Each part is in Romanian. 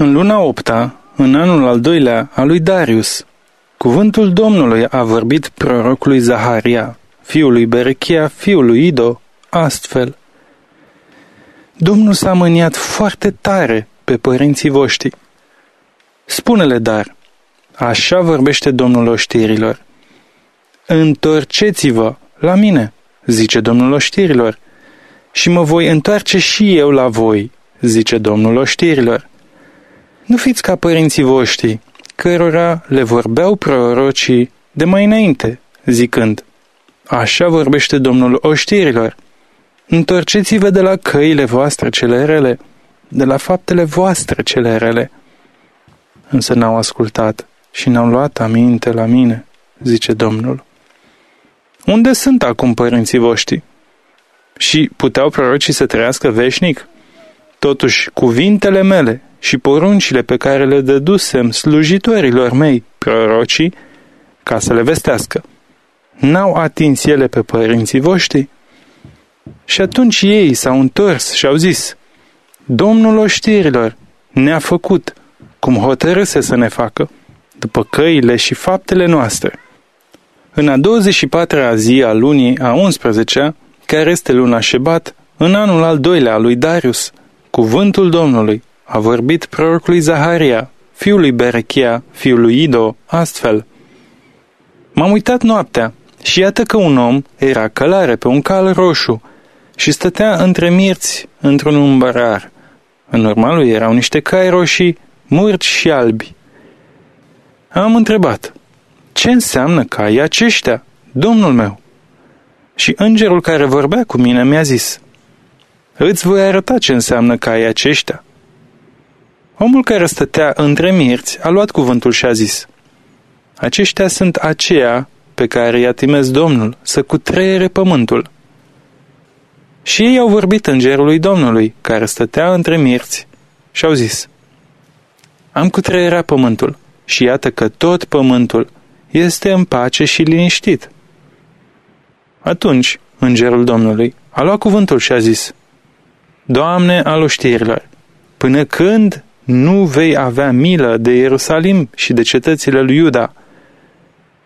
În luna opta, în anul al doilea al lui Darius, cuvântul Domnului a vorbit prorocului Zaharia, fiul lui Berechia, fiul lui Ido, astfel. Domnul s-a mâniat foarte tare pe părinții voștri. Spune-le dar, așa vorbește Domnul oștirilor. Întorceți-vă la mine, zice Domnul oștirilor, și mă voi întoarce și eu la voi, zice Domnul oștirilor. Nu fiți ca părinții voștri, cărora le vorbeau prorocii de mai înainte, zicând, Așa vorbește Domnul oștirilor. Întorceți-vă de la căile voastre cele rele, de la faptele voastre cele rele. Însă n-au ascultat și n-au luat aminte la mine, zice Domnul. Unde sunt acum părinții voștri? Și puteau prorocii să trăiască veșnic? Totuși, cuvintele mele și poruncile pe care le dădusem slujitorilor mei, prorocii, ca să le vestească, n-au atins ele pe părinții voștri? Și atunci ei s-au întors și au zis, Domnul oștirilor ne-a făcut cum hotărâse să ne facă, după căile și faptele noastre. În a 24-a zi a lunii a 11-a, care este luna Șebat, în anul al doilea al lui Darius, cuvântul Domnului a vorbit prorocului Zaharia, fiul lui Berechia, fiul lui Ido, astfel. M-am uitat noaptea și iată că un om era călare pe un cal roșu și stătea între mirți într-un umbărar. În urma lui erau niște cai roșii, murci și albi. Am întrebat, ce înseamnă caii aceștia, domnul meu? Și îngerul care vorbea cu mine mi-a zis, îți voi arăta ce înseamnă caii aceștia. Omul care stătea între mirți a luat cuvântul și a zis, aceștia sunt aceia pe care i-a trimis Domnul să cutreiere pământul. Și ei au vorbit îngerului Domnului, care stătea între mirți, și au zis, Am cutreierat pământul și iată că tot pământul este în pace și liniștit. Atunci, îngerul Domnului a luat cuvântul și a zis, Doamne al oștirilor, până când nu vei avea milă de Ierusalim și de cetățile lui Iuda,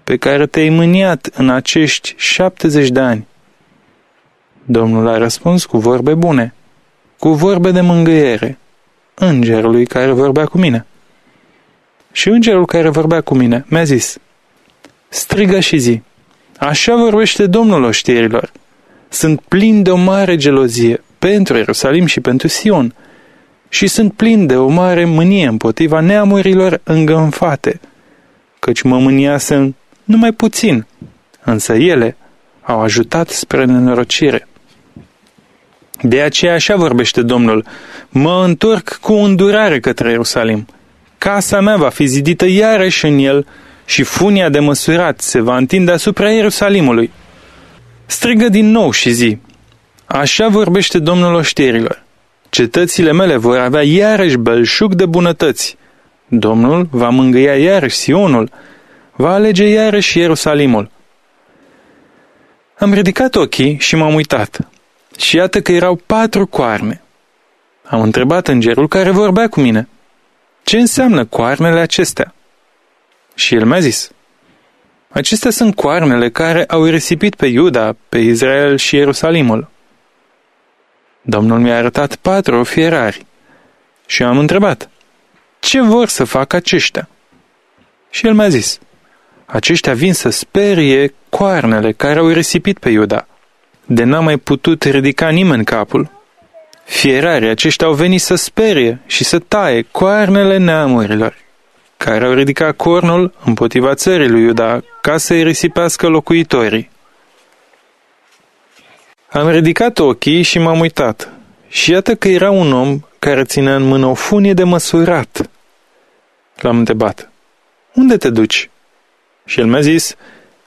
pe care te-ai mâniat în acești șaptezeci de ani? Domnul a răspuns cu vorbe bune, cu vorbe de mângâiere, îngerului care vorbea cu mine. Și îngerul care vorbea cu mine mi-a zis, strigă și zi, așa vorbește Domnul oștierilor, sunt plin de o mare gelozie pentru Ierusalim și pentru Sion, și sunt plin de o mare mânie împotriva neamurilor îngânfate, căci mă mâniasem numai puțin, însă ele au ajutat spre nenorocire. De aceea așa vorbește Domnul, mă întorc cu îndurare către Ierusalim. Casa mea va fi zidită iarăși în el și funia de măsurat se va întinde asupra Ierusalimului. Strigă din nou și zi, așa vorbește Domnul oștierilor. Cetățile mele vor avea iarăși belșug de bunătăți. Domnul va mângâia iarăși Sionul, va alege iarăși Ierusalimul. Am ridicat ochii și m-am uitat. Și iată că erau patru coarne. Am întrebat îngerul care vorbea cu mine. Ce înseamnă coarnele acestea? Și el mi-a zis. Acestea sunt coarnele care au risipit pe Iuda, pe Israel și Ierusalimul. Domnul mi-a arătat patru fierari și am întrebat, ce vor să facă aceștia? Și el mi-a zis, aceștia vin să sperie coarnele care au risipit pe Iuda, de n-a mai putut ridica nimeni capul. Fierarii aceștia au venit să sperie și să taie coarnele neamurilor, care au ridicat cornul împotriva țării lui Iuda ca să-i risipească locuitorii. Am ridicat ochii și m-am uitat. Și iată că era un om care ținea în mână o funie de măsurat. L-am întrebat, unde te duci? Și el mi-a zis,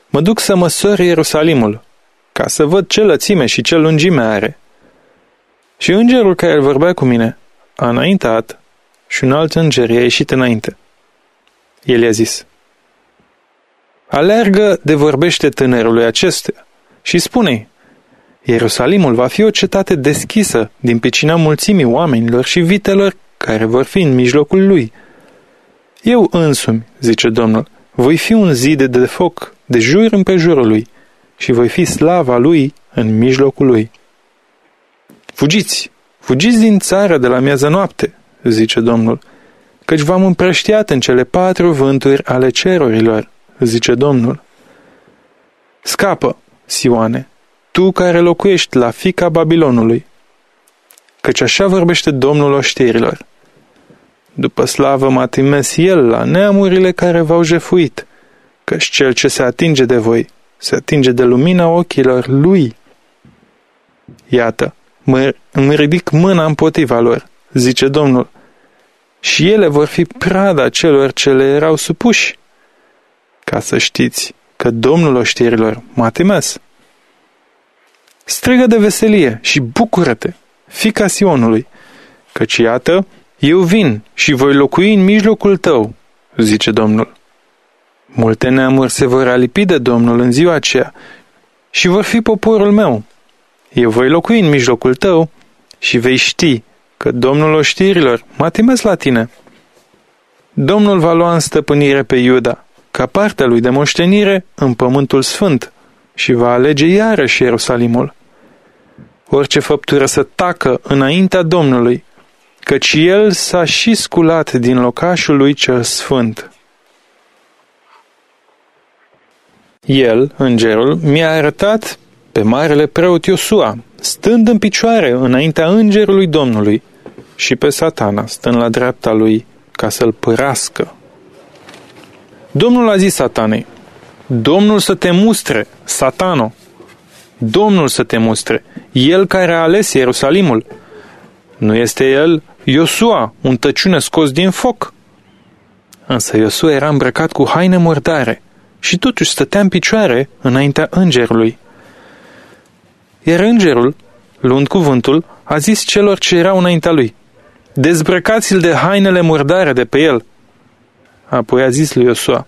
mă duc să măsor Ierusalimul, ca să văd ce lățime și ce lungime are. Și îngerul care vorbea cu mine a înaintat și un alt înger i-a ieșit înainte. El i-a zis, Alergă de vorbește tânărului acestuia și spune Ierusalimul va fi o cetate deschisă din picina mulțimii oamenilor și vitelor care vor fi în mijlocul lui. Eu însumi, zice Domnul, voi fi un zid de foc de jur împrejurul lui și voi fi slava lui în mijlocul lui. Fugiți, fugiți din țară de la miază noapte, zice Domnul, căci v-am împrăștiat în cele patru vânturi ale cerurilor, zice Domnul. Scapă, Sioane, tu care locuiești la fica Babilonului, căci așa vorbește Domnul oștirilor. După slavă m-a trimis el la neamurile care v-au jefuit, căci cel ce se atinge de voi, se atinge de lumina ochilor lui. Iată, mă, îmi ridic mâna împotriva lor, zice Domnul, și ele vor fi prada celor ce le erau supuși. Ca să știți că Domnul oștirilor m-a trimis. Strigă de veselie și bucură-te, fica Sionului, căci iată, eu vin și voi locui în mijlocul tău, zice Domnul. Multe neamuri se vor alipi de Domnul în ziua aceea și vor fi poporul meu. Eu voi locui în mijlocul tău și vei ști că Domnul oștirilor m-a trimis la tine. Domnul va lua în stăpânire pe Iuda, ca partea lui de moștenire în pământul sfânt, și va alege iarăși Ierusalimul. Orice făptură să tacă înaintea Domnului, căci el s-a și sculat din locașul lui cel sfânt. El, îngerul, mi-a arătat pe marele preot Iosua, stând în picioare înaintea îngerului Domnului, și pe satana, stând la dreapta lui, ca să-l părască. Domnul a zis satanei, Domnul să te mustre, satano, Domnul să te mustre, El care a ales Ierusalimul. Nu este El Iosua, un tăciune scos din foc? Însă Iosua era îmbrăcat cu haine murdare și totuși stătea în picioare înaintea îngerului. Iar îngerul, luând cuvântul, a zis celor ce erau înaintea lui, Dezbrăcați-l de hainele murdare de pe el. Apoi a zis lui Iosua,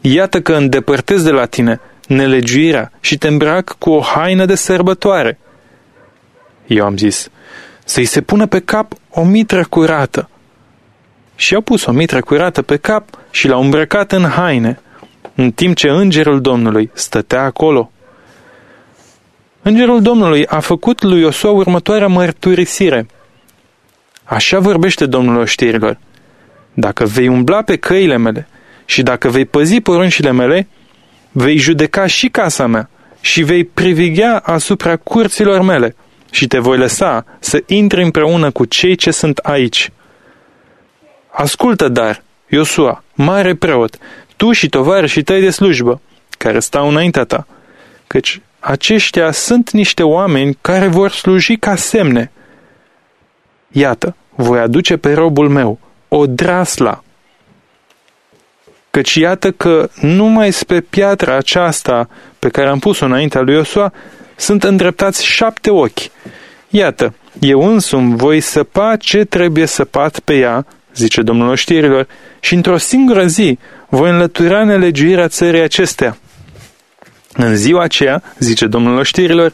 Iată că îndepărtez de la tine nelegiuirea și te îmbrac cu o haină de sărbătoare. Eu am zis, să-i se pună pe cap o mitră curată. Și au pus o mitră curată pe cap și l-au îmbrăcat în haine, în timp ce îngerul Domnului stătea acolo. Îngerul Domnului a făcut lui Iosua următoarea mărturisire. Așa vorbește Domnul oștirilor. Dacă vei umbla pe căile mele și dacă vei păzi poruncile mele, vei judeca și casa mea și vei privighea asupra curților mele și te voi lăsa să intri împreună cu cei ce sunt aici. Ascultă dar, Iosua, mare preot, tu și tovarășii tăi de slujbă, care stau înaintea ta, căci aceștia sunt niște oameni care vor sluji ca semne. Iată, voi aduce pe robul meu o drasla Căci iată că numai spre piatra aceasta pe care am pus-o înaintea lui Iosua sunt îndreptați șapte ochi. Iată, eu însumi voi săpa ce trebuie săpat pe ea, zice Domnul oștirilor, și într-o singură zi voi înlătura nelegiuirea țării acestea. În ziua aceea, zice Domnul oștirilor,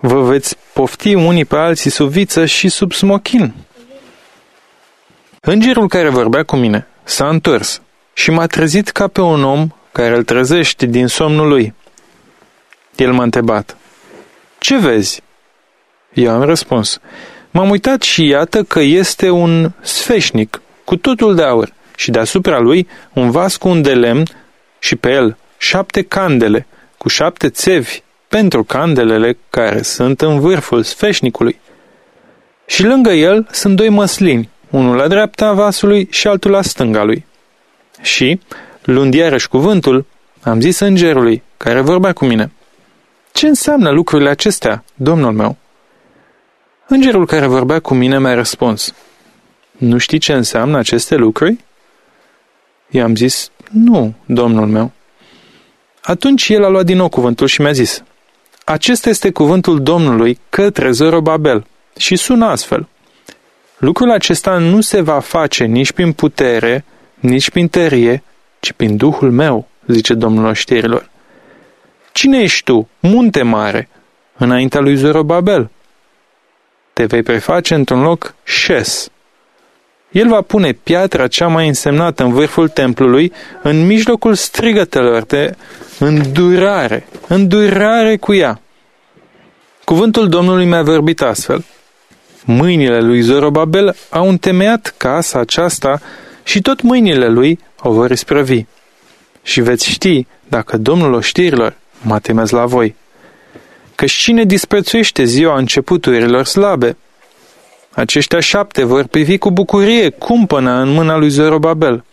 vă veți pofti unii pe alții sub viță și sub smochin. Îngerul care vorbea cu mine s-a întors și m-a trezit ca pe un om care îl trezește din somnul lui. El m-a întrebat, Ce vezi? Eu am răspuns, M-am uitat și iată că este un sfeșnic cu totul de aur și deasupra lui un vas cu un de lemn și pe el șapte candele cu șapte țevi pentru candelele care sunt în vârful sfeșnicului. Și lângă el sunt doi măslini, unul la dreapta vasului și altul la stânga lui. Și, luând iarăși cuvântul, am zis îngerului, care vorbea cu mine, Ce înseamnă lucrurile acestea, domnul meu? Îngerul care vorbea cu mine mi-a răspuns, Nu știi ce înseamnă aceste lucruri? I-am zis, Nu, domnul meu. Atunci el a luat din nou cuvântul și mi-a zis, Acesta este cuvântul Domnului către Zorobabel și sună astfel. Lucrul acesta nu se va face nici prin putere, nici prin tărie, ci prin Duhul meu, zice Domnul oștirilor. Cine ești tu, munte mare, înaintea lui Zorobabel? Te vei preface într-un loc șes. El va pune piatra cea mai însemnată în vârful templului, în mijlocul strigătelor de îndurare, îndurare cu ea. Cuvântul Domnului mi-a vorbit astfel. Mâinile lui Zorobabel au întemeiat casa aceasta și tot mâinile lui o vor isprăvi. Și veți ști, dacă Domnul oștirilor, mă temez la voi. Că cine disprețuiește ziua începuturilor slabe, aceștia șapte vor privi cu bucurie cumpăna în mâna lui Zorobabel.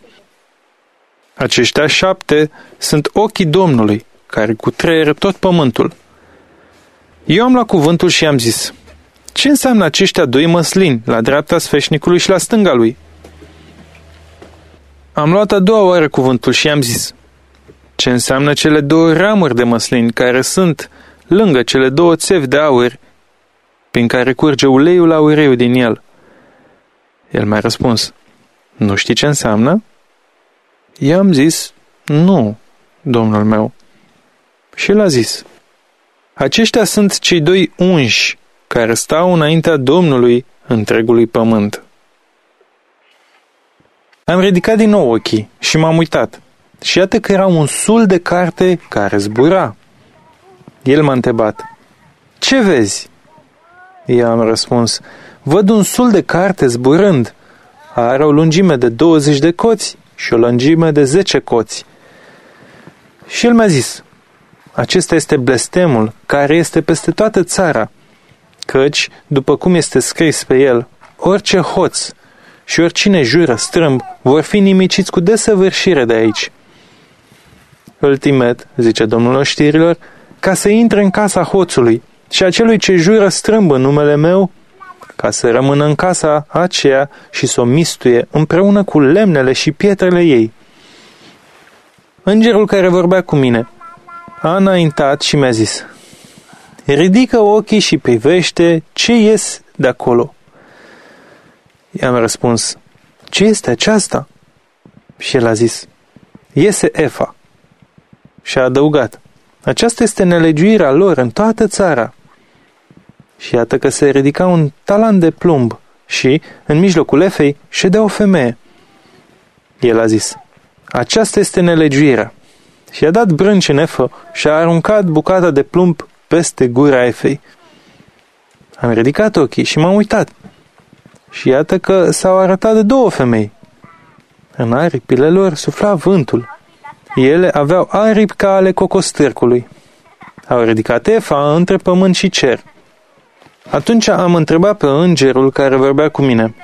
Aceștia șapte sunt ochii Domnului, care cu treier tot pământul. Eu am luat cuvântul și am zis, ce înseamnă aceștia doi măslini, la dreapta sfeșnicului și la stânga lui? Am luat a doua oară cuvântul și am zis, ce înseamnă cele două ramuri de măslini care sunt lângă cele două țevi de aur prin care curge uleiul aureu din el. El mi-a răspuns, nu știi ce înseamnă? I-am zis, nu, domnul meu. Și el a zis, aceștia sunt cei doi unși care stau înaintea Domnului întregului pământ. Am ridicat din nou ochii și m-am uitat. Și iată că era un sul de carte care zbura. El m-a întrebat, Ce vezi? I-am răspuns, văd un sul de carte zburând. Are o lungime de 20 de coți și o lungime de 10 coți. Și el mi-a zis, acesta este blestemul care este peste toată țara, căci, după cum este scris pe el, orice hoț și oricine jură strâmb vor fi nimiciți cu desăvârșire de aici. Îl timet, zice domnul oștirilor, ca să intre în casa hoțului și acelui ce jură strâmb în numele meu, ca să rămână în casa aceea și să o mistuie împreună cu lemnele și pietrele ei. Îngerul care vorbea cu mine a înaintat și mi-a zis, ridică ochii și privește ce ies de acolo. I-am răspuns, ce este aceasta? Și el a zis, iese Efa. Și a adăugat, aceasta este nelegiuirea lor în toată țara. Și iată că se ridica un talan de plumb și, în mijlocul efei, ședea o femeie. El a zis, aceasta este nelegiuirea. Și a dat brânci în efă și a aruncat bucata de plumb peste gura efei. Am ridicat ochii și m-am uitat. Și iată că s-au arătat de două femei. În aripile lor sufla vântul. Ele aveau aripi ca ale cocostârcului. Au ridicat Efa între pământ și cer. Atunci am întrebat pe îngerul care vorbea cu mine,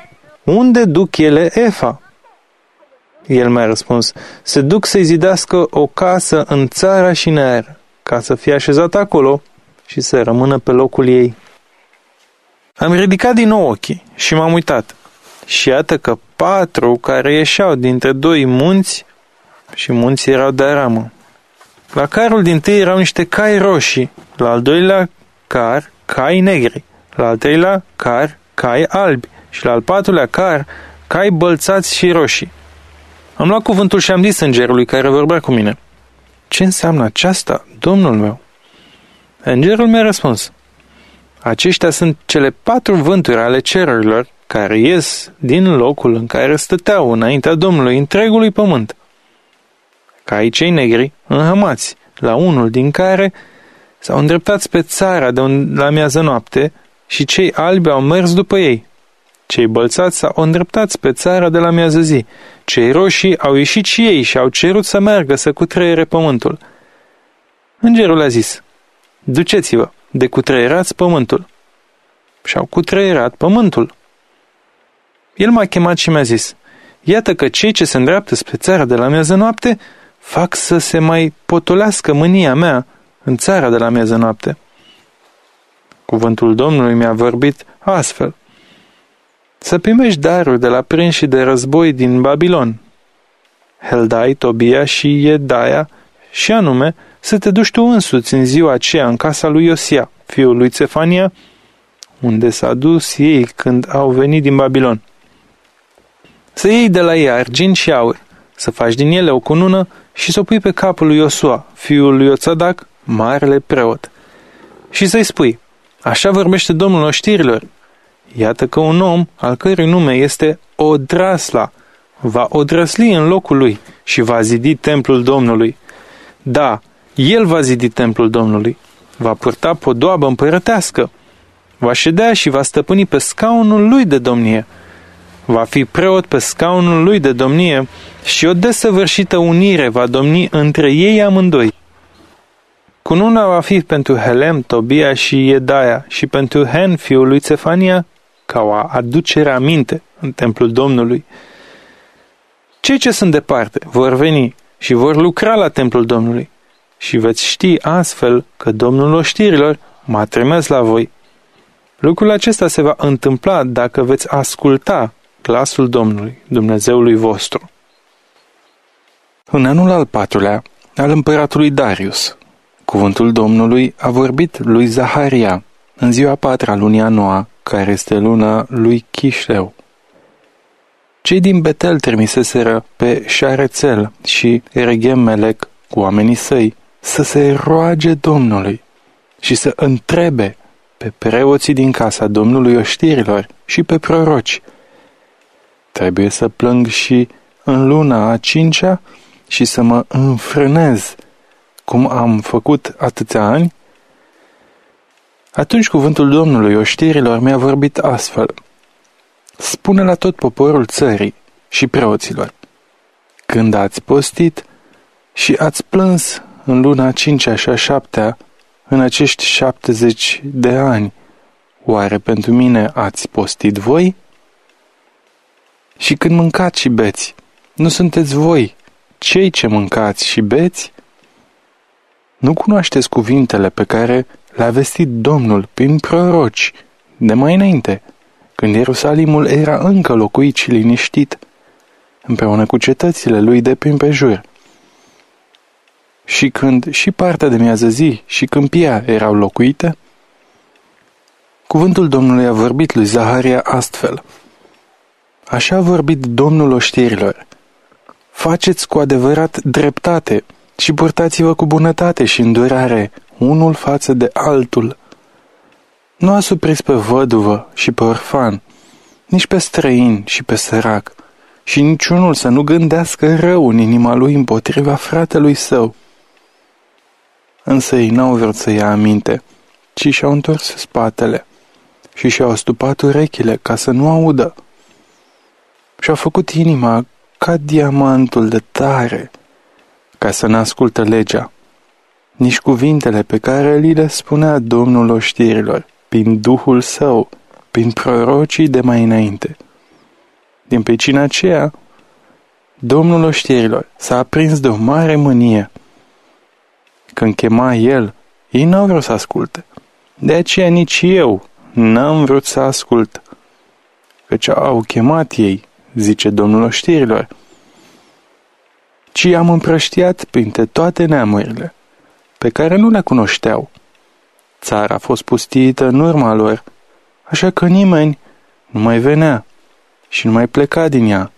unde duc ele Efa? El mi-a răspuns, se duc să-i zidească o casă în țara și în aer, ca să fie așezat acolo și să rămână pe locul ei. Am ridicat din nou ochii și m-am uitat. Și iată că patru care ieșeau dintre doi munți și munții erau de aramă. La carul din tâi erau niște cai roșii, la al doilea car, cai negri, la al treilea car, cai albi și la al patrulea car, cai bălțați și roșii. Am luat cuvântul și am zis îngerului care vorbea cu mine. Ce înseamnă aceasta, domnul meu? Îngerul mi-a răspuns. Aceștia sunt cele patru vânturi ale cerurilor care ies din locul în care stăteau înaintea Domnului întregului pământ. Ca ai cei negri, înhămați, la unul din care s-au îndreptat spre țara de la miază noapte și cei albi au mers după ei. Cei bălțați s-au îndreptat spre țara de la miază zi. Cei roșii au ieșit și ei și au cerut să meargă să cutreiere pământul. Îngerul a zis, duceți-vă, de cutreierați pământul. Și-au cutreierat pământul. El m-a chemat și mi-a zis, iată că cei ce se îndreaptă spre țara de la miază noapte fac să se mai potolească mânia mea în țara de la miază noapte. Cuvântul Domnului mi-a vorbit astfel. Să primești daruri de la prinși de război din Babilon. Heldai, Tobia și Iedaia, și anume să te duci tu însuți în ziua aceea în casa lui Iosia, fiul lui Cefania, unde s-a dus ei când au venit din Babilon. Să iei de la ei argint și aur, să faci din ele o cunună și să o pui pe capul lui Iosua, fiul lui Oțadac, marele preot. Și să-i spui, așa vorbește Domnul oștirilor, iată că un om, al cărui nume este odrasla, va odrăsli în locul lui și va zidi templul Domnului. Da, el va zidi templul Domnului, va purta podoabă împărătească, va ședea și va stăpâni pe scaunul lui de domnie, va fi preot pe scaunul lui de domnie și o desăvârșită unire va domni între ei amândoi. Cununa va fi pentru Helem, Tobia și Iedaia și pentru Hen, fiul lui Cefania, ca o aducere aminte în templul Domnului. Cei ce sunt departe vor veni și vor lucra la templul Domnului și veți ști astfel că Domnul oștirilor m-a trimis la voi. Lucrul acesta se va întâmpla dacă veți asculta glasul Domnului, Dumnezeului vostru. În anul al patrulea al împăratului Darius, cuvântul Domnului a vorbit lui Zaharia în ziua patra lunii a noua, care este luna lui Chișleu. Cei din Betel trimiseseră pe Șarețel și Ereghem cu oamenii săi să se roage Domnului și să întrebe pe preoții din casa Domnului oștirilor și pe proroci. Trebuie să plâng și în luna a cincea și să mă înfrânez, cum am făcut atâția ani? Atunci cuvântul Domnului oștirilor mi-a vorbit astfel. Spune la tot poporul țării și preoților. Când ați postit și ați plâns în luna a cincea și a șaptea, în acești șaptezeci de ani, oare pentru mine ați postit voi? Și când mâncați și beți, nu sunteți voi cei ce mâncați și beți? Nu cunoașteți cuvintele pe care le-a vestit Domnul prin proroci de mai înainte, când Ierusalimul era încă locuit și liniștit, împreună cu cetățile lui de prin prejur. Și când și partea de miază zi și câmpia erau locuite, cuvântul Domnului a vorbit lui Zaharia astfel. Așa a vorbit Domnul oștirilor. Faceți cu adevărat dreptate și purtați-vă cu bunătate și îndurare unul față de altul. Nu asupriți pe văduvă și pe orfan, nici pe străin și pe sărac, și niciunul să nu gândească rău în inima lui împotriva fratelui său. Însă ei n-au vrut să ia aminte, ci și-au întors spatele și și-au stupat urechile ca să nu audă. Și-au făcut inima ca diamantul de tare, ca să ne ascultă legea, nici cuvintele pe care li le spunea Domnul oștirilor, prin Duhul Său, prin prorocii de mai înainte. Din pecina aceea, Domnul oștirilor s-a aprins de o mare mânie. Când chema el, ei n-au vrut să asculte. De aceea nici eu n-am vrut să ascult. Căci au chemat ei zice Domnul oștirilor, ci am împrăștiat printre toate neamurile, pe care nu le cunoșteau. Țara a fost pustită în urma lor, așa că nimeni nu mai venea și nu mai pleca din ea.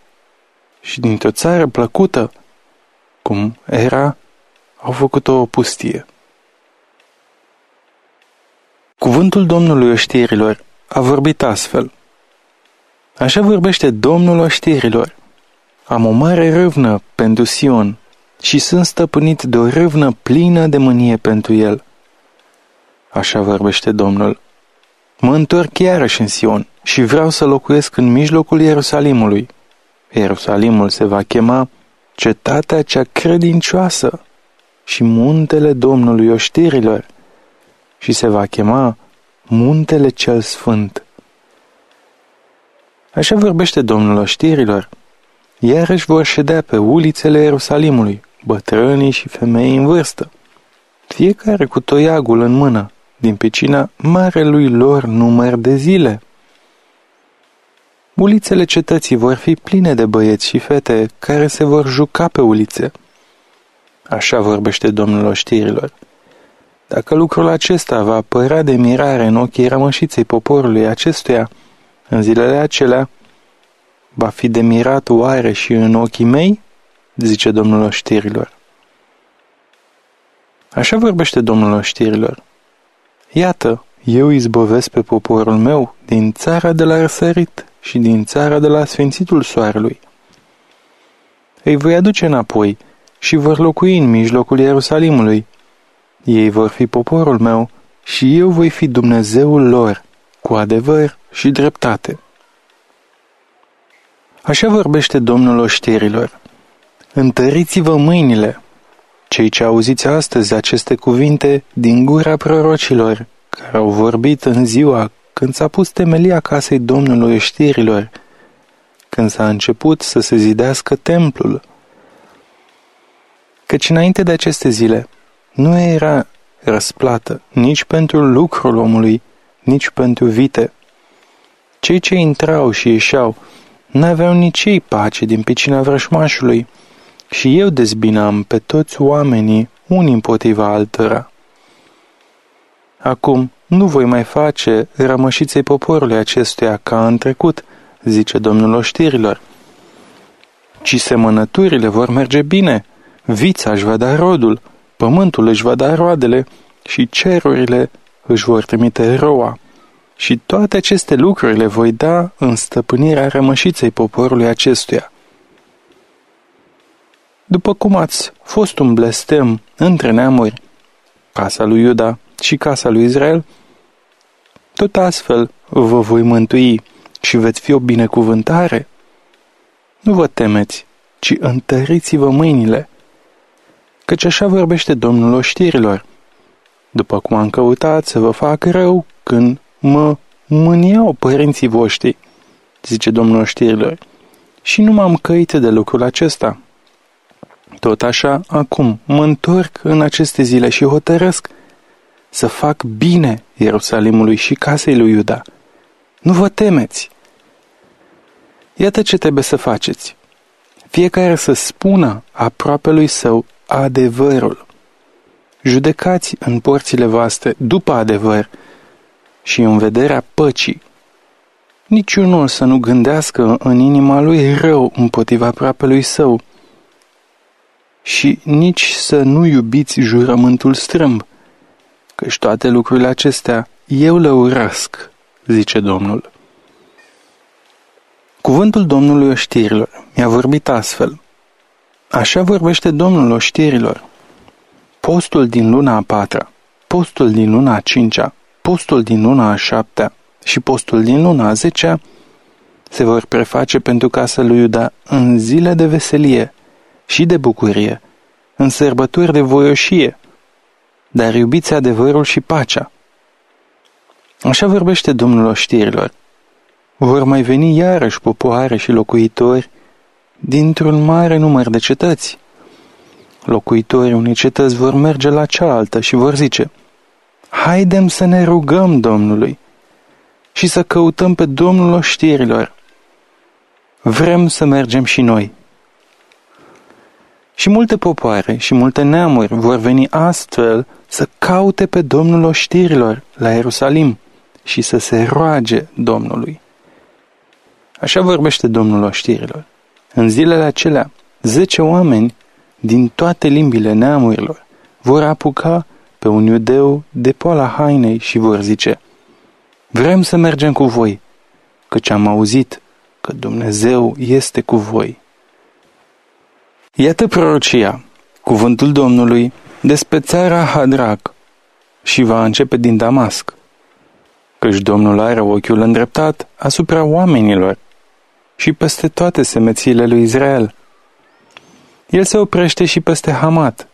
Și dintr-o țară plăcută, cum era, au făcut o pustie. Cuvântul Domnului oștirilor a vorbit astfel – Așa vorbește Domnul oștirilor. Am o mare râvnă pentru Sion și sunt stăpânit de o râvnă plină de mânie pentru el. Așa vorbește Domnul. Mă întorc iarăși în Sion și vreau să locuiesc în mijlocul Ierusalimului. Ierusalimul se va chema cetatea cea credincioasă și muntele Domnului oștirilor și se va chema muntele cel sfânt. Așa vorbește Domnul oștirilor. Iarăși vor ședea pe ulițele Ierusalimului, bătrânii și femei în vârstă, fiecare cu toiagul în mână, din pecina marelui lor număr de zile. Ulițele cetății vor fi pline de băieți și fete care se vor juca pe ulițe. Așa vorbește Domnul oștirilor. Dacă lucrul acesta va părea de mirare în ochii rămășiței poporului acestuia, în zilele acelea, va fi de mirat oare și în ochii mei? zice Domnul oștirilor. Așa vorbește Domnul oștirilor. Iată, eu izbovesc pe poporul meu din țara de la răsărit și din țara de la sfințitul soarelui. Îi voi aduce înapoi și vor locui în mijlocul Ierusalimului. Ei vor fi poporul meu și eu voi fi Dumnezeul lor, cu adevăr și dreptate. Așa vorbește Domnul oștirilor. Întăriți-vă mâinile, cei ce auziți astăzi aceste cuvinte din gura prorocilor, care au vorbit în ziua când s-a pus temelia casei Domnului oștirilor, când s-a început să se zidească templul. Căci înainte de aceste zile nu era răsplată nici pentru lucrul omului, nici pentru vite. Cei ce intrau și ieșeau n-aveau nici ei pace din picina vrășmașului și eu dezbinam pe toți oamenii unii împotriva altora. Acum nu voi mai face rămășiței poporului acestuia ca în trecut, zice Domnul oștirilor, ci semănăturile vor merge bine, vița își va da rodul, pământul își va da roadele și cerurile își vor trimite roa. Și toate aceste lucruri le voi da în stăpânirea rămășiței poporului acestuia. După cum ați fost un blestem între neamuri, casa lui Iuda și casa lui Israel, tot astfel vă voi mântui și veți fi o binecuvântare. Nu vă temeți, ci întăriți-vă mâinile, căci așa vorbește Domnul oștirilor. După cum am căutat să vă fac rău când mă mâniau părinții voștri, zice Domnul oștirilor, și nu m-am căit de lucrul acesta. Tot așa, acum, mă întorc în aceste zile și hotărăsc să fac bine Ierusalimului și casei lui Iuda. Nu vă temeți! Iată ce trebuie să faceți. Fiecare să spună aproape lui său adevărul. Judecați în porțile voastre după adevăr și în vederea păcii. Niciunul să nu gândească în inima lui rău împotriva lui său și nici să nu iubiți jurământul strâmb, căci toate lucrurile acestea eu le urăsc, zice Domnul. Cuvântul Domnului oștirilor mi-a vorbit astfel. Așa vorbește Domnul oștirilor. Postul din luna a patra, postul din luna a cincea, postul din luna a șaptea și postul din luna a zecea se vor preface pentru casa lui Iuda în zile de veselie și de bucurie, în sărbători de voioșie, dar iubiți adevărul și pacea. Așa vorbește Domnul oștirilor. Vor mai veni iarăși popoare și locuitori dintr-un mare număr de cetăți. Locuitorii unei cetăți vor merge la cealaltă și vor zice, Haidem să ne rugăm Domnului și să căutăm pe Domnul oștirilor. Vrem să mergem și noi. Și multe popoare și multe neamuri vor veni astfel să caute pe Domnul oștirilor la Ierusalim și să se roage Domnului. Așa vorbește Domnul oștirilor. În zilele acelea, zece oameni din toate limbile neamurilor vor apuca pe un iudeu de poala hainei și vor zice, Vrem să mergem cu voi, căci am auzit că Dumnezeu este cu voi. Iată prorocia, cuvântul Domnului despre țara Hadrac și va începe din Damasc, căci Domnul are ochiul îndreptat asupra oamenilor și peste toate semețiile lui Israel. El se oprește și peste Hamat,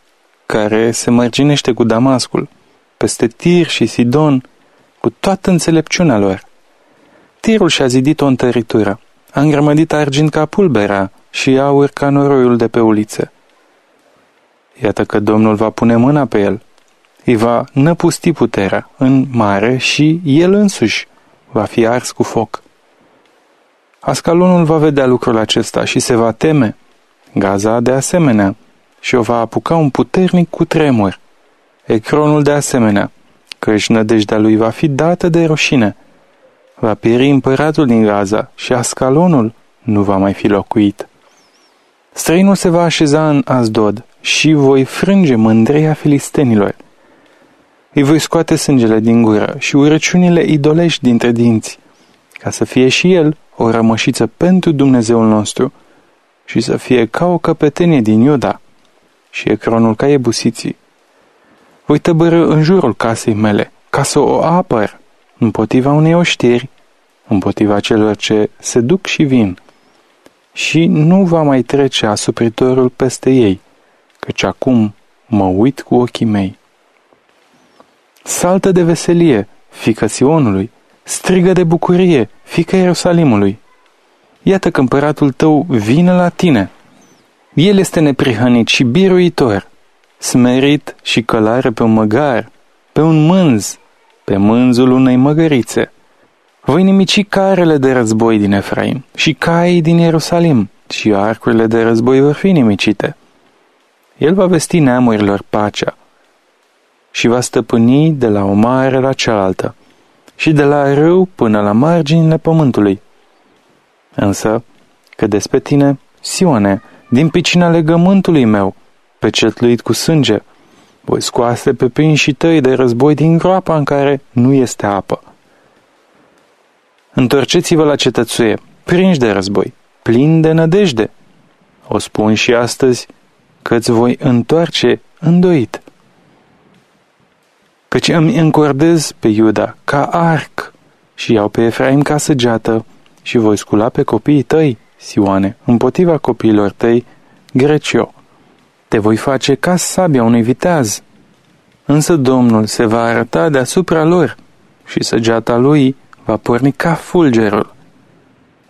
care se mărginește cu Damascul, peste Tir și Sidon, cu toată înțelepciunea lor. Tirul și-a zidit o întăritură, a îngrămădit argint ca pulbera și aur ca noroiul de pe uliță. Iată că Domnul va pune mâna pe el, îi va năpusti puterea în mare și el însuși va fi ars cu foc. Ascalonul va vedea lucrul acesta și se va teme, Gaza de asemenea, și o va apuca un puternic cutremur. Ecronul de asemenea, căci nădejdea lui va fi dată de roșine. Va pieri împăratul din Gaza și Ascalonul nu va mai fi locuit. Străinul se va așeza în Azdod și voi frânge mândria filistenilor. Îi voi scoate sângele din gură și urăciunile idolești dintre dinți, ca să fie și el o rămășiță pentru Dumnezeul nostru și să fie ca o căpetenie din Iuda și ecronul ca ebusiții. Voi tăbără în jurul casei mele, ca să o apăr împotriva unei oștiri, împotriva celor ce se duc și vin, și nu va mai trece asupritorul peste ei, căci acum mă uit cu ochii mei. Saltă de veselie, fică Sionului, strigă de bucurie, fică Ierusalimului. Iată că împăratul tău vine la tine. El este neprihănit și biruitor, smerit și călare pe un măgar, pe un mânz, pe mânzul unei măgărițe. Voi nimici carele de război din Efraim și caii din Ierusalim și arcurile de război vor fi nimicite. El va vesti neamurilor pacea și va stăpâni de la o mare la cealaltă și de la râu până la marginile pământului. Însă, că despre tine, Sioane, din picina legământului meu, pecetluit cu sânge, voi scoase pe prinșii tăi de război din groapa în care nu este apă. Întorceți-vă la cetățuie, prinși de război, plin de nădejde. O spun și astăzi că îți voi întoarce îndoit. Căci îmi încordez pe Iuda ca arc și iau pe Efraim ca săgeată și voi scula pe copiii tăi, Sioane, împotriva copiilor tăi, Grecio. Te voi face ca sabia unui viteaz. Însă Domnul se va arăta deasupra lor și săgeata lui va porni ca fulgerul.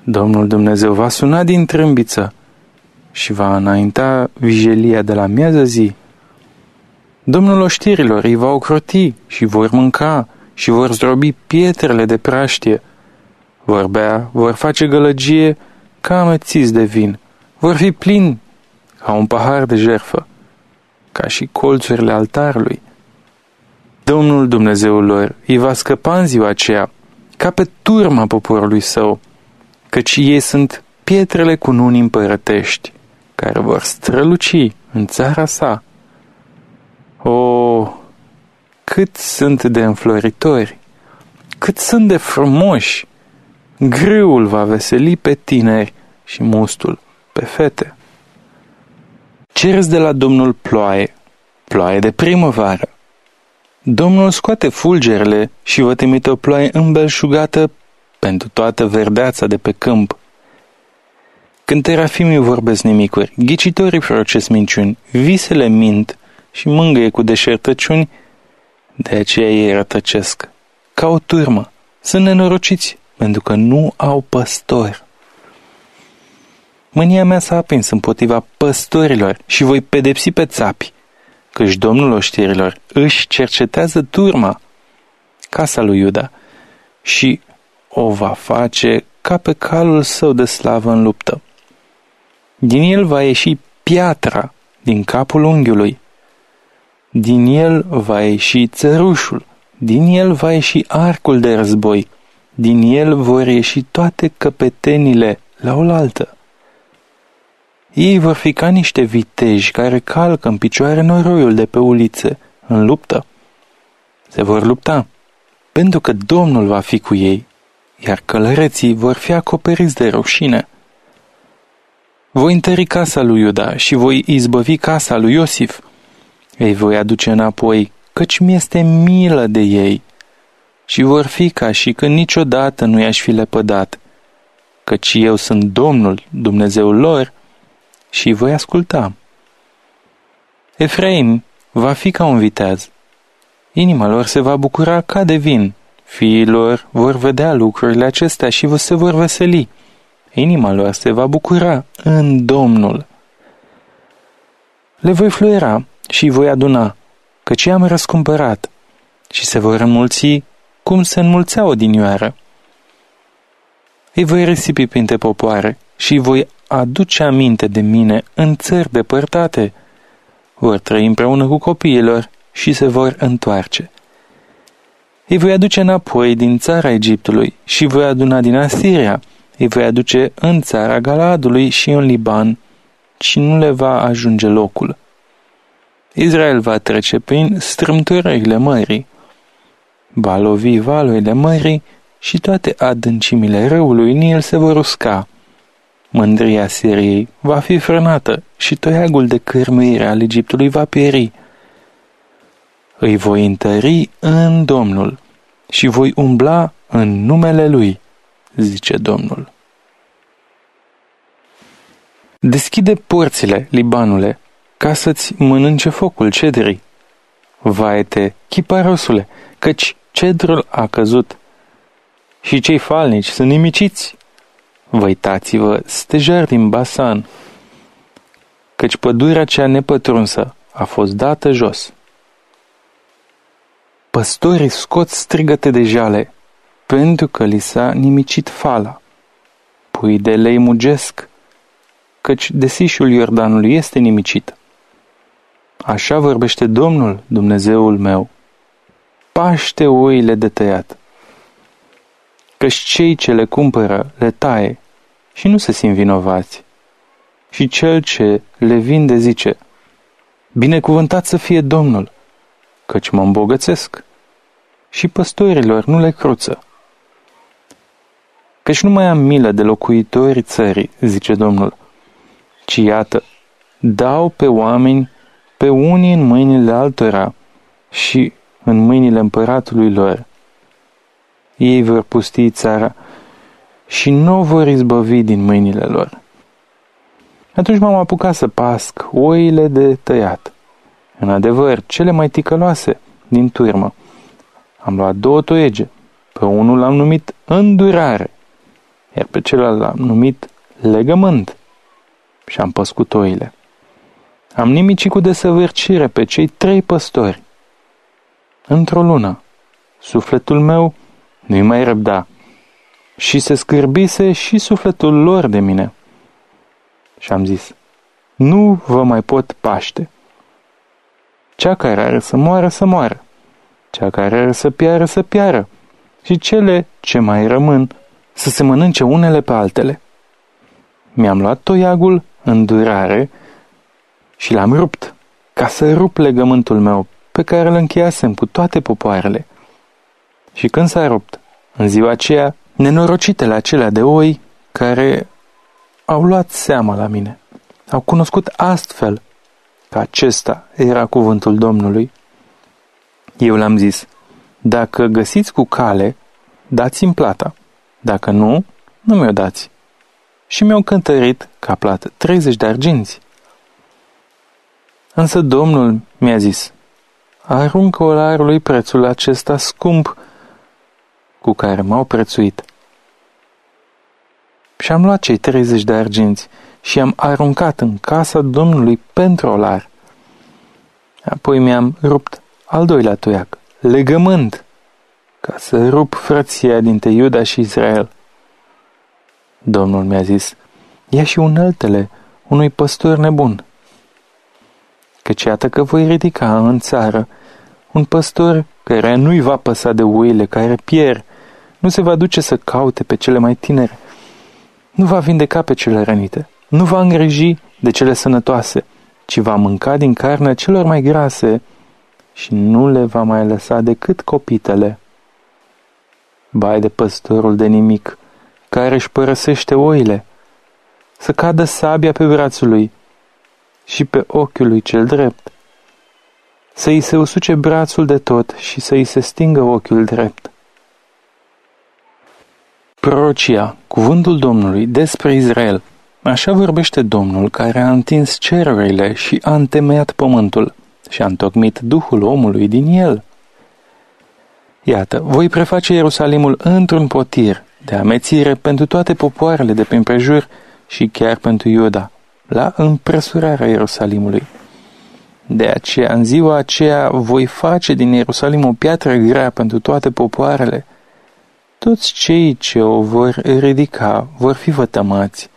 Domnul Dumnezeu va suna din trâmbiță și va înainta vigilia de la miază zi. Domnul oștirilor îi va ocroti și vor mânca și vor zdrobi pietrele de praștie. Vor bea, vor face gălăgie ca amețiți de vin. Vor fi plini ca un pahar de jerfă, ca și colțurile altarului. Domnul Dumnezeul lor îi va scăpa în ziua aceea, ca pe turma poporului său, căci ei sunt pietrele cu nuni împărătești, care vor străluci în țara sa. O, cât sunt de înfloritori, cât sunt de frumoși! Grâul va veseli pe tineri și mustul pe fete. Cereți de la Domnul ploaie, ploaie de primăvară. Domnul scoate fulgerele și vă trimite o ploaie îmbelșugată pentru toată verdeața de pe câmp. Când terafimii vorbesc nimicuri, ghicitorii procesc minciuni, visele mint și mângâie cu deșertăciuni, de aceea ei rătăcesc. Ca o turmă, sunt nenorociți, pentru că nu au păstori. Mânia mea s-a aprins împotriva păstorilor și voi pedepsi pe țapi, căci Domnul oștirilor își cercetează turma, casa lui Iuda, și o va face ca pe calul său de slavă în luptă. Din el va ieși piatra din capul unghiului, din el va ieși țărușul, din el va ieși arcul de război, din el vor ieși toate căpetenile la oaltă. Ei vor fi ca niște viteji care calcă în picioare noroiul de pe ulițe, în luptă. Se vor lupta, pentru că Domnul va fi cu ei, iar călăreții vor fi acoperiți de rușine. Voi întări casa lui Iuda și voi izbăvi casa lui Iosif. Ei voi aduce înapoi, căci mi-este milă de ei. Și vor fi ca și când niciodată nu i-aș fi lepădat, căci eu sunt Domnul, Dumnezeul lor, și voi asculta. Efraim va fi ca un viteaz. Inima lor se va bucura ca de vin. Fiii lor vor vedea lucrurile acestea și se vor veseli. Inima lor se va bucura în Domnul. Le voi fluiera și voi aduna, căci am răscumpărat și se vor înmulți cum se înmulțea odinioară. Îi voi risipi printre popoare și voi aduce aminte de mine în țări depărtate. Vor trăi împreună cu copiilor și se vor întoarce. Îi voi aduce înapoi din țara Egiptului și voi aduna din Asiria. Îi voi aduce în țara Galadului și în Liban și nu le va ajunge locul. Israel va trece prin strâmtorările mării va lovi valurile mării și toate adâncimile râului Nil se vor usca. Mândria Siriei va fi frânată și toiagul de cârmuire al Egiptului va pieri. Îi voi întări în Domnul și voi umbla în numele Lui, zice Domnul. Deschide porțile, Libanule, ca să-ți mănânce focul cedrii. Vaete, chiparosule, căci cedrul a căzut și cei falnici sunt nimiciți. Văitați-vă, stejari din Basan, căci pădurea cea nepătrunsă a fost dată jos. Păstorii scot strigăte de jale, pentru că li s-a nimicit fala. Pui de lei mugesc, căci desișul Iordanului este nimicit. Așa vorbește Domnul, Dumnezeul meu. Paște oile de tăiat, căci cei ce le cumpără le taie și nu se simt vinovați. Și cel ce le vinde zice, Binecuvântat să fie Domnul, căci mă îmbogățesc. Și păstorilor nu le cruță. Căci nu mai am milă de locuitorii țării, zice Domnul, ci iată, dau pe oameni pe unii în mâinile altora și în mâinile împăratului lor. Ei vor pusti țara și nu vor izbăvi din mâinile lor. Atunci m-am apucat să pasc oile de tăiat. În adevăr, cele mai ticăloase din turmă. Am luat două toiege. Pe unul l-am numit îndurare, iar pe celălalt l-am numit legământ și am păscut oile. Am nimicit cu desăvârcire pe cei trei păstori. Într-o lună, sufletul meu nu-i mai răbda și se scârbise și sufletul lor de mine. Și am zis, nu vă mai pot paște. Cea care are să moară, să moară. Cea care are să piară, să piară. Și cele ce mai rămân să se mănânce unele pe altele. Mi-am luat toiagul în durare și l-am rupt, ca să rup legământul meu pe care îl încheiasem cu toate popoarele. Și când s-a rupt, în ziua aceea, nenorocitele acelea de oi care au luat seama la mine, au cunoscut astfel că acesta era cuvântul Domnului. Eu le-am zis, dacă găsiți cu cale, dați-mi plata, dacă nu, nu mi-o dați. Și mi-au cântărit ca plată 30 de arginți. Însă Domnul mi-a zis, aruncă olarului prețul acesta scump cu care m-au prețuit. Și am luat cei 30 de arginți și am aruncat în casa Domnului pentru olar. Apoi mi-am rupt al doilea toiac, legământ, ca să rup frăția dintre Iuda și Israel. Domnul mi-a zis, ia și uneltele unui păstor nebun căci iată că voi ridica în țară un păstor care nu-i va păsa de oile care pierd, nu se va duce să caute pe cele mai tinere, nu va vindeca pe cele rănite, nu va îngriji de cele sănătoase, ci va mânca din carnea celor mai grase și nu le va mai lăsa decât copitele. Bai de păstorul de nimic, care își părăsește oile, să cadă sabia pe brațul lui, și pe ochiul lui cel drept, să îi se usuce brațul de tot și să îi se stingă ochiul drept. Prorocia, cuvântul Domnului despre Israel. Așa vorbește Domnul care a întins cerurile și a întemeiat pământul și a întocmit Duhul omului din el. Iată, voi preface Ierusalimul într-un potir de amețire pentru toate popoarele de prin prejur și chiar pentru Iuda la împresurarea Ierusalimului. De aceea, în ziua aceea, voi face din Ierusalim o piatră grea pentru toate popoarele. Toți cei ce o vor ridica vor fi vătămați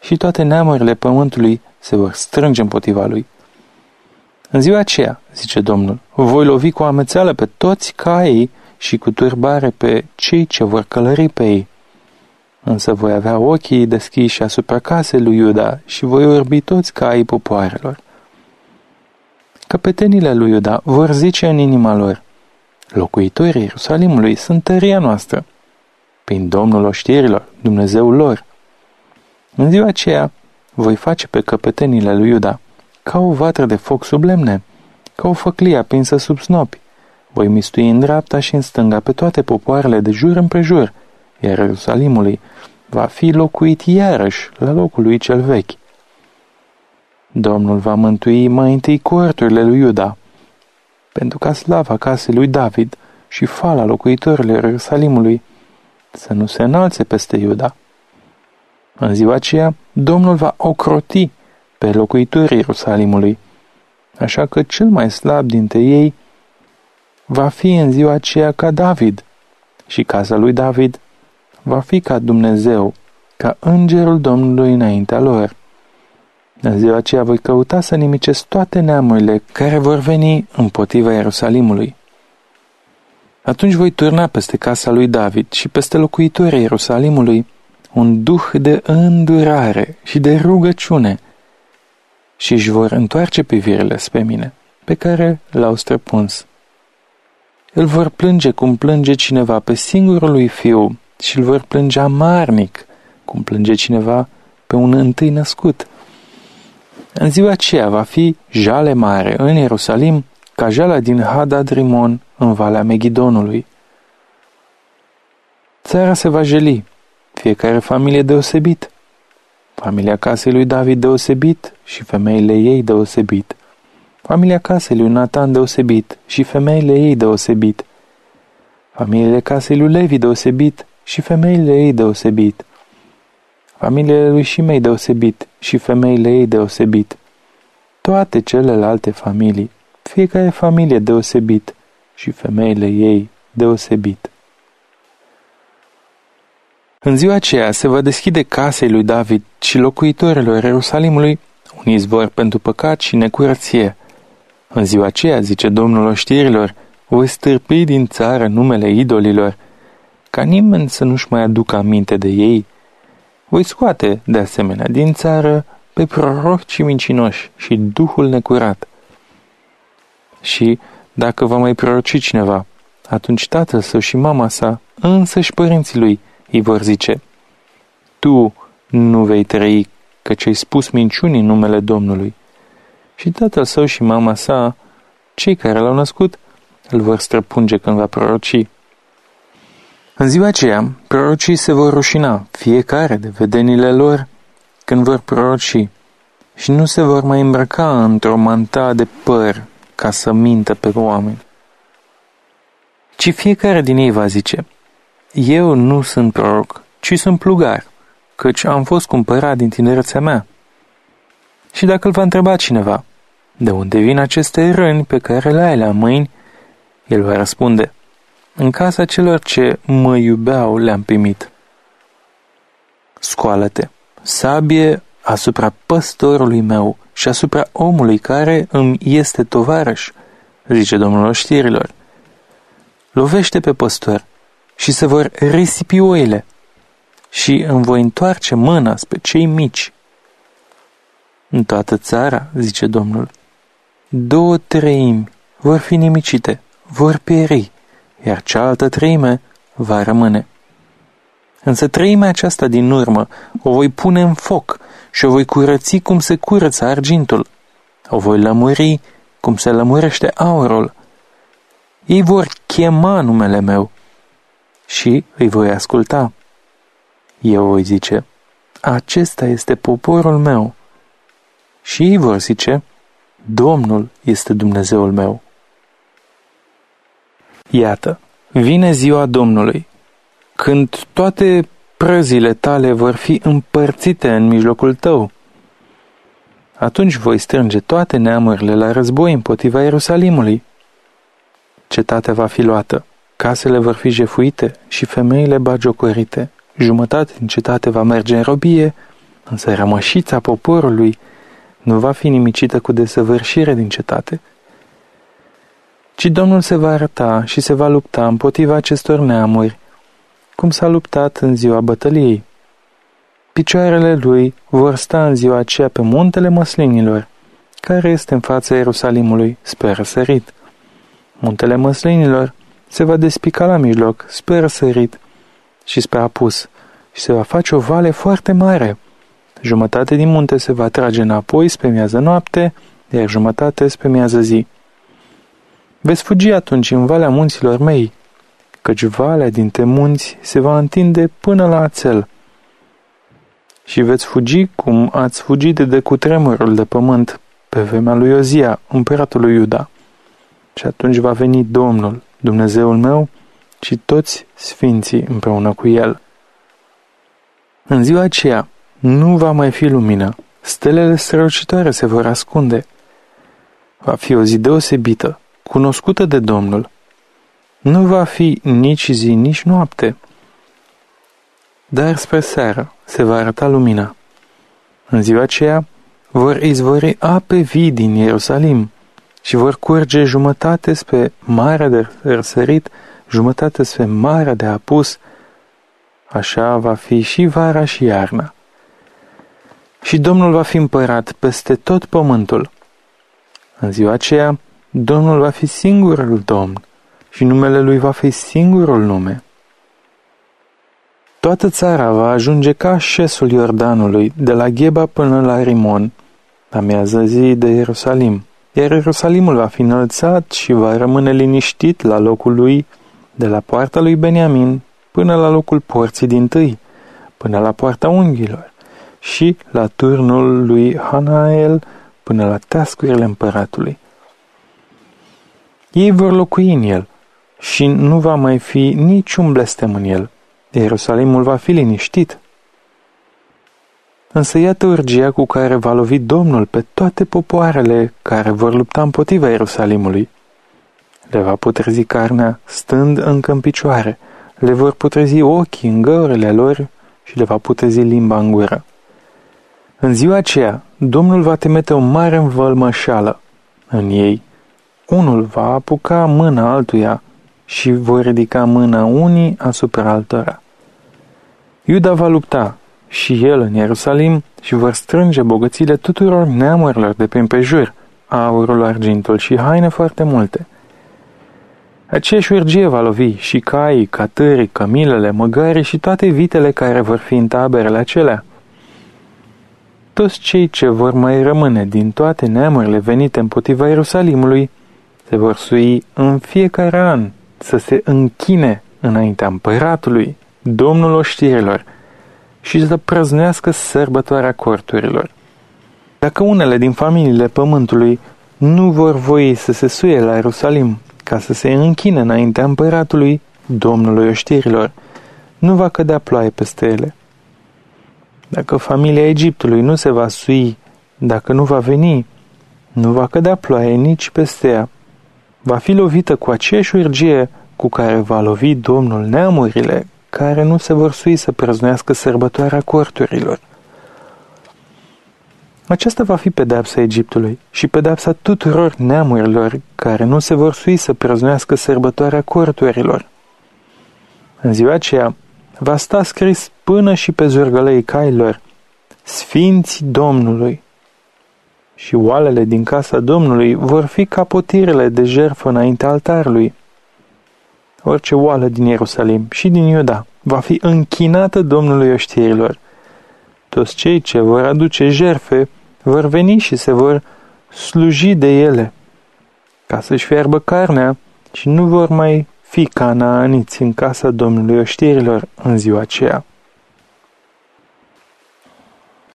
și toate neamurile pământului se vor strânge împotriva lui. În ziua aceea, zice Domnul, voi lovi cu amețeală pe toți caii și cu turbare pe cei ce vor călări pe ei însă voi avea ochii deschiși asupra casei lui Iuda și voi orbi toți caii popoarelor. Căpetenile lui Iuda vor zice în inima lor, Locuitorii Ierusalimului sunt tăria noastră, prin Domnul oștirilor, Dumnezeul lor. În ziua aceea voi face pe căpetenile lui Iuda ca o vatră de foc sub lemne, ca o făclie aprinsă sub snopi. Voi mistui în dreapta și în stânga pe toate popoarele de jur împrejur, iar Ierusalimului va fi locuit iarăși la locul lui cel vechi. Domnul va mântui mai întâi corturile lui Iuda, pentru ca slava casei lui David și fala locuitorilor Ierusalimului să nu se înalțe peste Iuda. În ziua aceea, Domnul va ocroti pe locuitorii Ierusalimului, așa că cel mai slab dintre ei va fi în ziua aceea ca David și casa lui David va fi ca Dumnezeu, ca îngerul Domnului înaintea lor. În ziua aceea voi căuta să nimicesc toate neamurile care vor veni împotriva Ierusalimului. Atunci voi turna peste casa lui David și peste locuitorii Ierusalimului un duh de îndurare și de rugăciune și își vor întoarce privirile spre mine, pe care l-au străpuns. Îl vor plânge cum plânge cineva pe singurul lui fiu și îl vor plânge amarnic, cum plânge cineva pe un întâi născut. În ziua aceea va fi jale mare în Ierusalim ca jala din Hadad Rimon în Valea Megidonului. Țara se va jeli, fiecare familie deosebit. Familia casei lui David deosebit și femeile ei deosebit. Familia casei lui Nathan deosebit și femeile ei deosebit. Familiile casei lui Levi deosebit și femeile ei deosebit. Familiile lui Shimei deosebit și femeile ei deosebit. Toate celelalte familii, fiecare familie deosebit și femeile ei deosebit. În ziua aceea se va deschide casei lui David și locuitorilor Ierusalimului un izvor pentru păcat și necurăție. În ziua aceea, zice Domnul oștirilor, voi stârpi din țară numele idolilor, ca nimeni să nu-și mai aducă aminte de ei. Voi scoate, de asemenea, din țară pe prorocii mincinoși și duhul necurat. Și, dacă va mai proroci cineva, atunci tatăl său și mama sa, însăși părinții lui, îi vor zice, Tu nu vei trăi, căci ai spus minciuni în numele Domnului. Și tatăl său și mama sa, cei care l-au născut, îl vor străpunge când va proroci. În ziua aceea, prorocii se vor rușina, fiecare de vedenile lor, când vor proroci, și nu se vor mai îmbrăca într-o manta de păr ca să mintă pe oameni. Ci fiecare din ei va zice, eu nu sunt proroc, ci sunt plugar, căci am fost cumpărat din tinerețea mea. Și dacă îl va întreba cineva, de unde vin aceste răni pe care le ai la mâini, el va răspunde, în casa celor ce mă iubeau le-am primit. Scoală-te, sabie asupra păstorului meu și asupra omului care îmi este tovarăș, zice Domnul știrilor. Lovește pe păstor și se vor risipi oile și îmi voi întoarce mâna spre cei mici. În toată țara, zice Domnul, două treimi vor fi nimicite, vor pieri, iar cealaltă treime va rămâne. Însă treimea aceasta din urmă o voi pune în foc și o voi curăți cum se curăță argintul. O voi lămuri cum se lămurește aurul. Ei vor chema numele meu și îi voi asculta. Eu voi zice, acesta este poporul meu. Și ei vor zice, Domnul este Dumnezeul meu. Iată, vine ziua Domnului, când toate prăzile tale vor fi împărțite în mijlocul tău. Atunci voi strânge toate neamurile la război împotriva Ierusalimului. Cetatea va fi luată, casele vor fi jefuite și femeile bagiocorite. Jumătate din cetate va merge în robie, însă rămășița poporului nu va fi nimicită cu desăvârșire din cetate, ci Domnul se va arăta și se va lupta împotriva acestor neamuri, cum s-a luptat în ziua bătăliei. Picioarele lui vor sta în ziua aceea pe muntele măslinilor, care este în fața Ierusalimului spre răsărit. Muntele măslinilor se va despica la mijloc, spre răsărit și spre apus, și se va face o vale foarte mare. Jumătate din munte se va trage înapoi spre miază noapte, iar jumătate spre miază zi. Veți fugi atunci în valea munților mei, căci valea dintre munți se va întinde până la ațel. Și veți fugi cum ați fugit de cutremurul de pământ pe vremea lui Ozia, împăratul lui Iuda. Și atunci va veni Domnul, Dumnezeul meu, și toți sfinții împreună cu el. În ziua aceea nu va mai fi lumină, stelele strălucitoare se vor ascunde. Va fi o zi deosebită, cunoscută de Domnul. Nu va fi nici zi, nici noapte. Dar spre seară se va arăta lumina. În ziua aceea vor izvori ape vii din Ierusalim și vor curge jumătate spre marea de răsărit, jumătate spre marea de apus, așa va fi și vara și iarna. Și Domnul va fi împărat peste tot pământul. În ziua aceea, Domnul va fi singurul Domn și numele Lui va fi singurul nume. Toată țara va ajunge ca șesul Iordanului, de la Gheba până la Rimon, la miază zi de Ierusalim, iar Ierusalimul va fi înălțat și va rămâne liniștit la locul lui, de la poarta lui Beniamin până la locul porții din tâi, până la poarta unghiilor și la turnul lui Hanael până la tascurile împăratului. Ei vor locui în el și nu va mai fi niciun blestem în el. Ierusalimul va fi liniștit. Însă iată urgia cu care va lovi Domnul pe toate popoarele care vor lupta împotriva Ierusalimului. Le va putrezi carnea stând încă în picioare, le vor putrezi ochii în găurile lor și le va putrezi limba în gură. În ziua aceea, Domnul va temete o mare învălmășală în ei. Unul va apuca mâna altuia și vor ridica mâna unii asupra altora. Iuda va lupta și el în Ierusalim și vor strânge bogățile tuturor neamurilor de prin prejur, aurul, argintul și haine foarte multe. Aceeași urgie va lovi și caii, catării, cămilele, măgării și toate vitele care vor fi în taberele acelea. Toți cei ce vor mai rămâne din toate neamurile venite împotriva Ierusalimului se vor sui în fiecare an să se închine înaintea împăratului, domnul oștirilor, și să prăznească sărbătoarea corturilor. Dacă unele din familiile pământului nu vor voi să se suie la Ierusalim ca să se închine înaintea împăratului, domnului oștirilor, nu va cădea ploaie peste ele. Dacă familia Egiptului nu se va sui, dacă nu va veni, nu va cădea ploaie nici peste ea. Va fi lovită cu aceeași urgie cu care va lovi Domnul neamurile care nu se vor sui să prăznuiască sărbătoarea corturilor. Aceasta va fi pedepsa Egiptului și pedepsa tuturor neamurilor care nu se vor sui să prăznuiască sărbătoarea corturilor. În ziua aceea va sta scris până și pe zurgălei cailor, Sfinți Domnului. Și oalele din casa Domnului vor fi ca potirele de jertfă înaintea altarului. Orice oală din Ierusalim și din Iuda va fi închinată Domnului oștirilor. Toți cei ce vor aduce jerfe vor veni și se vor sluji de ele, ca să-și fierbă carnea și nu vor mai fi canaaniți în casa Domnului oștirilor în ziua aceea.